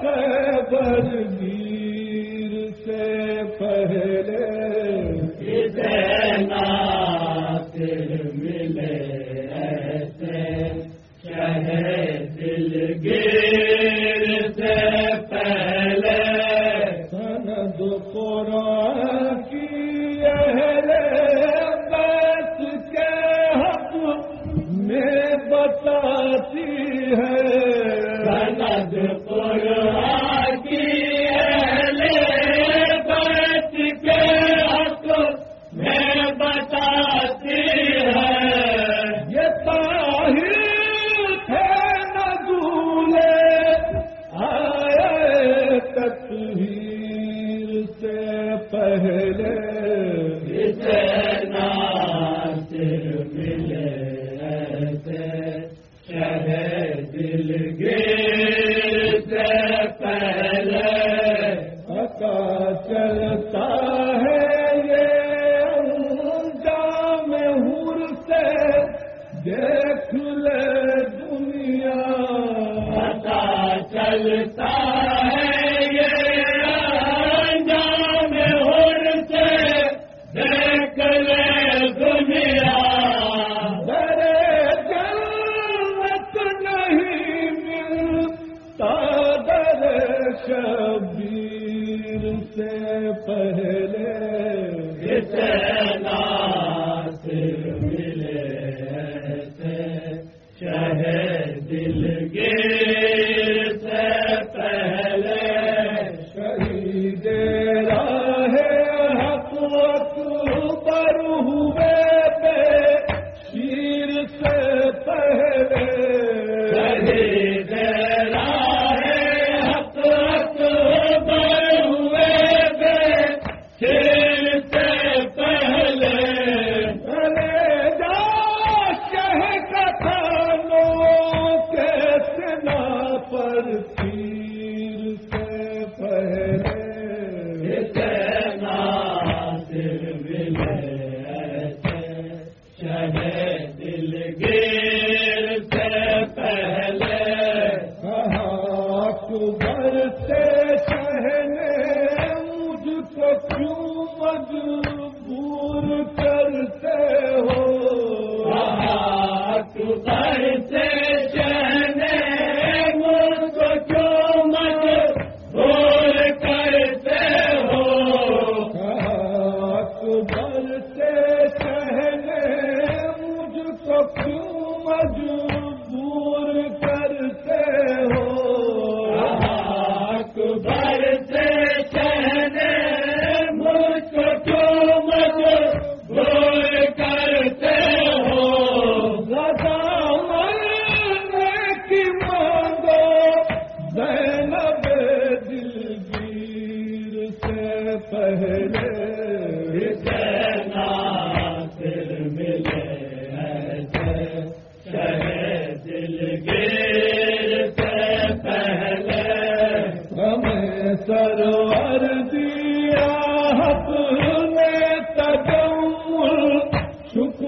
کے بردی چلتا گیر سے پہلے بھر سے سہنے مجھ کو کیوں مجبور کرتے ہو؟